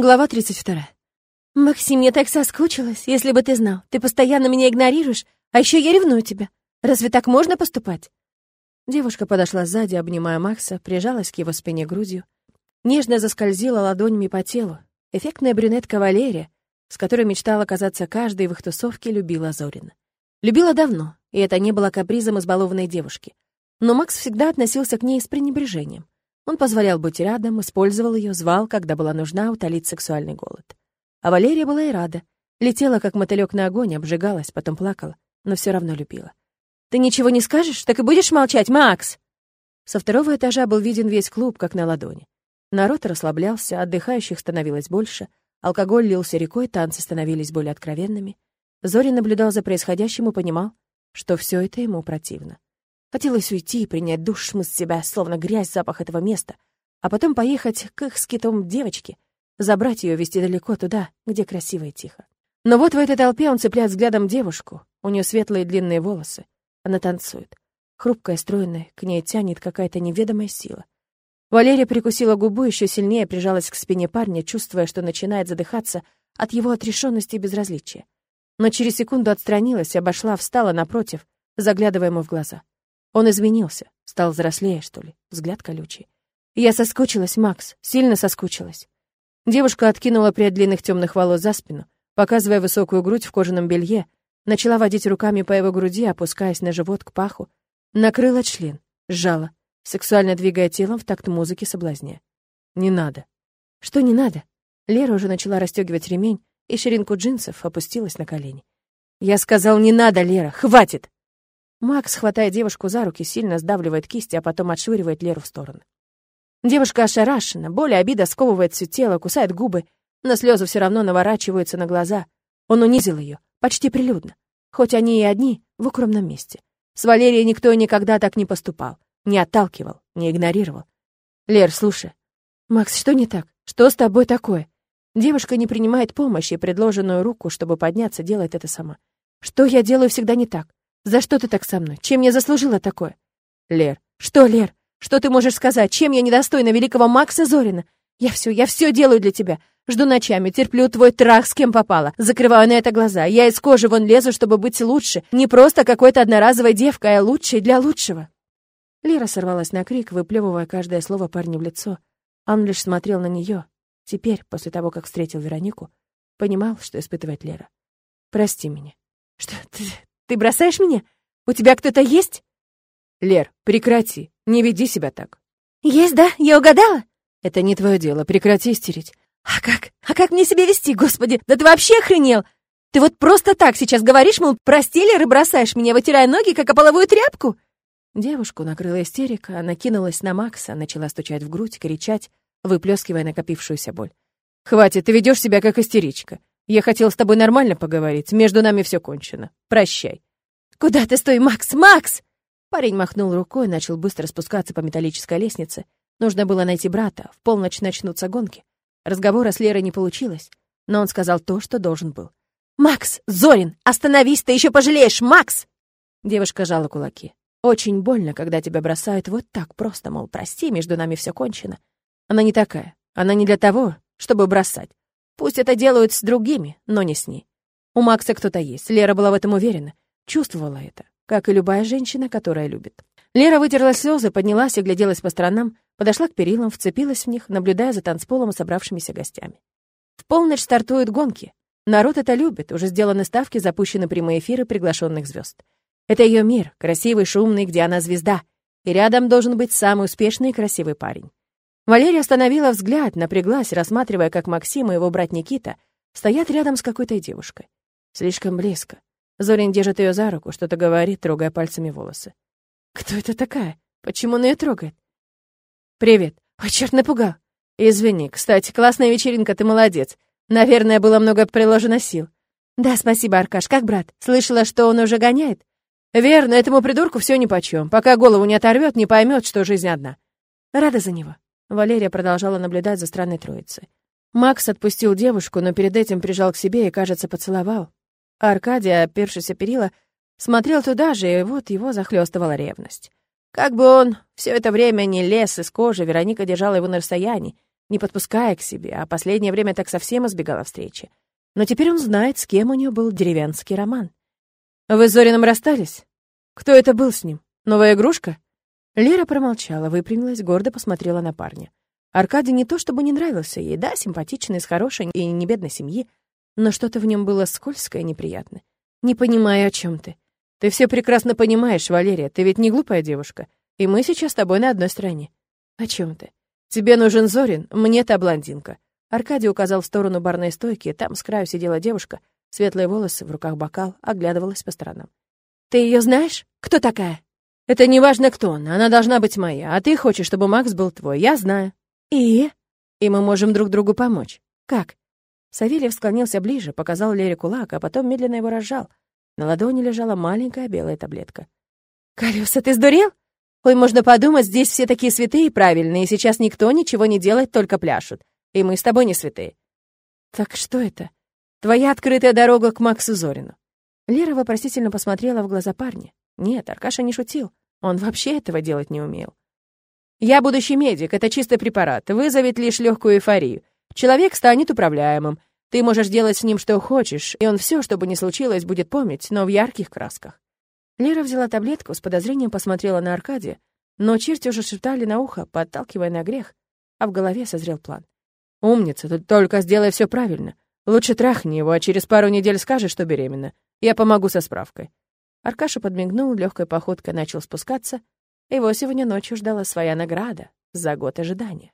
Глава 32. «Максим, я так соскучилась, если бы ты знал. Ты постоянно меня игнорируешь, а еще я ревную тебя. Разве так можно поступать?» Девушка подошла сзади, обнимая Макса, прижалась к его спине грудью. Нежно заскользила ладонями по телу. Эффектная брюнетка Валерия, с которой мечтала оказаться каждой в их тусовке, любила Зорина. Любила давно, и это не было капризом избалованной девушки. Но Макс всегда относился к ней с пренебрежением. Он позволял быть рядом, использовал ее, звал, когда была нужна утолить сексуальный голод. А Валерия была и рада. Летела, как мотылек на огонь, обжигалась, потом плакала, но все равно любила. «Ты ничего не скажешь? Так и будешь молчать, Макс!» Со второго этажа был виден весь клуб, как на ладони. Народ расслаблялся, отдыхающих становилось больше, алкоголь лился рекой, танцы становились более откровенными. Зори наблюдал за происходящим и понимал, что все это ему противно. Хотелось уйти и принять душ, смыть себя, словно грязь, запах этого места, а потом поехать к их скитом девочке, забрать ее, везти далеко туда, где красиво и тихо. Но вот в этой толпе он цепляет взглядом девушку, у нее светлые длинные волосы, она танцует. Хрупкая, стройная, к ней тянет какая-то неведомая сила. Валерия прикусила губу, еще сильнее прижалась к спине парня, чувствуя, что начинает задыхаться от его отрешенности и безразличия. Но через секунду отстранилась, обошла, встала напротив, заглядывая ему в глаза. Он изменился, стал взрослее, что ли, взгляд колючий. Я соскучилась, Макс, сильно соскучилась. Девушка откинула прядь длинных темных волос за спину, показывая высокую грудь в кожаном белье, начала водить руками по его груди, опускаясь на живот к паху, накрыла член, сжала, сексуально двигая телом в такт музыки соблазня. «Не надо». «Что не надо?» Лера уже начала расстегивать ремень, и ширинку джинсов опустилась на колени. «Я сказал, не надо, Лера, хватит!» Макс, хватая девушку за руки, сильно сдавливает кисти, а потом отшвыривает Леру в сторону. Девушка ошарашена, боль и обида сковывает все тело, кусает губы, но слезы все равно наворачиваются на глаза. Он унизил ее, почти прилюдно, хоть они и одни в укромном месте. С Валерией никто никогда так не поступал, не отталкивал, не игнорировал. «Лер, слушай». «Макс, что не так? Что с тобой такое?» Девушка не принимает помощи, и предложенную руку, чтобы подняться, делает это сама. «Что я делаю всегда не так? За что ты так со мной? Чем я заслужила такое? Лер. Что, Лер? Что ты можешь сказать? Чем я недостойна великого Макса Зорина? Я все, я все делаю для тебя. Жду ночами, терплю твой трах с кем попало. Закрываю на это глаза. Я из кожи вон лезу, чтобы быть лучше. Не просто какой-то одноразовой девкой, а лучшей для лучшего. Лера сорвалась на крик, выплевывая каждое слово парню в лицо. Он лишь смотрел на нее. Теперь, после того, как встретил Веронику, понимал, что испытывает Лера. «Прости меня». «Что, ты, ты бросаешь меня? У тебя кто-то есть?» «Лер, прекрати. Не веди себя так». «Есть, да? Я угадала?» «Это не твое дело. Прекрати истерить». «А как? А как мне себя вести, господи? Да ты вообще охренел! Ты вот просто так сейчас говоришь, мол, прости, Лер, и бросаешь меня, вытирая ноги, как ополовую тряпку?» Девушку накрыла истерика, она кинулась на Макса, начала стучать в грудь, кричать, выплескивая накопившуюся боль. «Хватит, ты ведешь себя как истеричка. Я хотел с тобой нормально поговорить, между нами все кончено. Прощай». «Куда ты стой, Макс, Макс?» Парень махнул рукой и начал быстро спускаться по металлической лестнице. Нужно было найти брата, в полночь начнутся гонки. Разговора с Лерой не получилось, но он сказал то, что должен был. «Макс! Зорин! Остановись, ты еще пожалеешь! Макс!» Девушка жала кулаки. «Очень больно, когда тебя бросают вот так просто, мол, прости, между нами все кончено. Она не такая. Она не для того, чтобы бросать. Пусть это делают с другими, но не с ней. У Макса кто-то есть. Лера была в этом уверена. Чувствовала это, как и любая женщина, которая любит. Лера вытерла слезы, поднялась и гляделась по сторонам, подошла к перилам, вцепилась в них, наблюдая за танцполом и собравшимися гостями. В полночь стартуют гонки. Народ это любит, уже сделаны ставки, запущены прямые эфиры приглашенных звезд. Это ее мир, красивый, шумный, где она звезда. И рядом должен быть самый успешный и красивый парень. Валерия остановила взгляд, напряглась, рассматривая, как Максим и его брат Никита стоят рядом с какой-то девушкой. Слишком близко. Зорин держит ее за руку, что-то говорит, трогая пальцами волосы. «Кто это такая? Почему он ее трогает?» «Привет. Ой, черт, напугал. Извини. Кстати, классная вечеринка, ты молодец. Наверное, было много приложено сил». «Да, спасибо, Аркаш. Как брат? Слышала, что он уже гоняет?» «Верно, этому придурку все нипочем. Пока голову не оторвет, не поймет, что жизнь одна. Рада за него. Валерия продолжала наблюдать за странной троицей. Макс отпустил девушку, но перед этим прижал к себе и, кажется, поцеловал. А Аркадий, опершись о перила, смотрел туда же, и вот его захлестывала ревность. Как бы он все это время не лез из кожи, Вероника держала его на расстоянии, не подпуская к себе, а последнее время так совсем избегала встречи. Но теперь он знает, с кем у нее был деревенский роман. «Вы с Зориным расстались? Кто это был с ним? Новая игрушка?» Лера промолчала, выпрямилась, гордо посмотрела на парня. Аркадий не то чтобы не нравился ей, да, симпатичный, из хорошей и не бедной семьи, но что-то в нем было скользкое и неприятное. «Не понимаю, о чем ты. Ты все прекрасно понимаешь, Валерия, ты ведь не глупая девушка, и мы сейчас с тобой на одной стороне. О чем ты? Тебе нужен Зорин, мне та блондинка». Аркадий указал в сторону барной стойки, там с краю сидела девушка, светлые волосы, в руках бокал, оглядывалась по сторонам. «Ты ее знаешь? Кто такая?» «Это не важно, кто она, она должна быть моя, а ты хочешь, чтобы Макс был твой, я знаю». «И?» «И мы можем друг другу помочь». «Как?» Савельев склонился ближе, показал Лере кулак, а потом медленно его разжал. На ладони лежала маленькая белая таблетка. «Колеса, ты сдурел? Ой, можно подумать, здесь все такие святые и правильные, и сейчас никто ничего не делает, только пляшут. И мы с тобой не святые». «Так что это?» «Твоя открытая дорога к Максу Зорину». Лера вопросительно посмотрела в глаза парня. Нет, Аркаша не шутил. Он вообще этого делать не умел. «Я будущий медик, это чистый препарат, вызовет лишь легкую эйфорию. Человек станет управляемым. Ты можешь делать с ним что хочешь, и он все, что бы ни случилось, будет помнить, но в ярких красках. Лера взяла таблетку, с подозрением посмотрела на Аркадия, но черти уже шептали на ухо, подталкивая на грех, а в голове созрел план. «Умница, тут только сделай все правильно. Лучше трахни его, а через пару недель скажешь, что беременна. Я помогу со справкой». Аркаша подмигнул, легкой походкой начал спускаться. Его сегодня ночью ждала своя награда за год ожидания.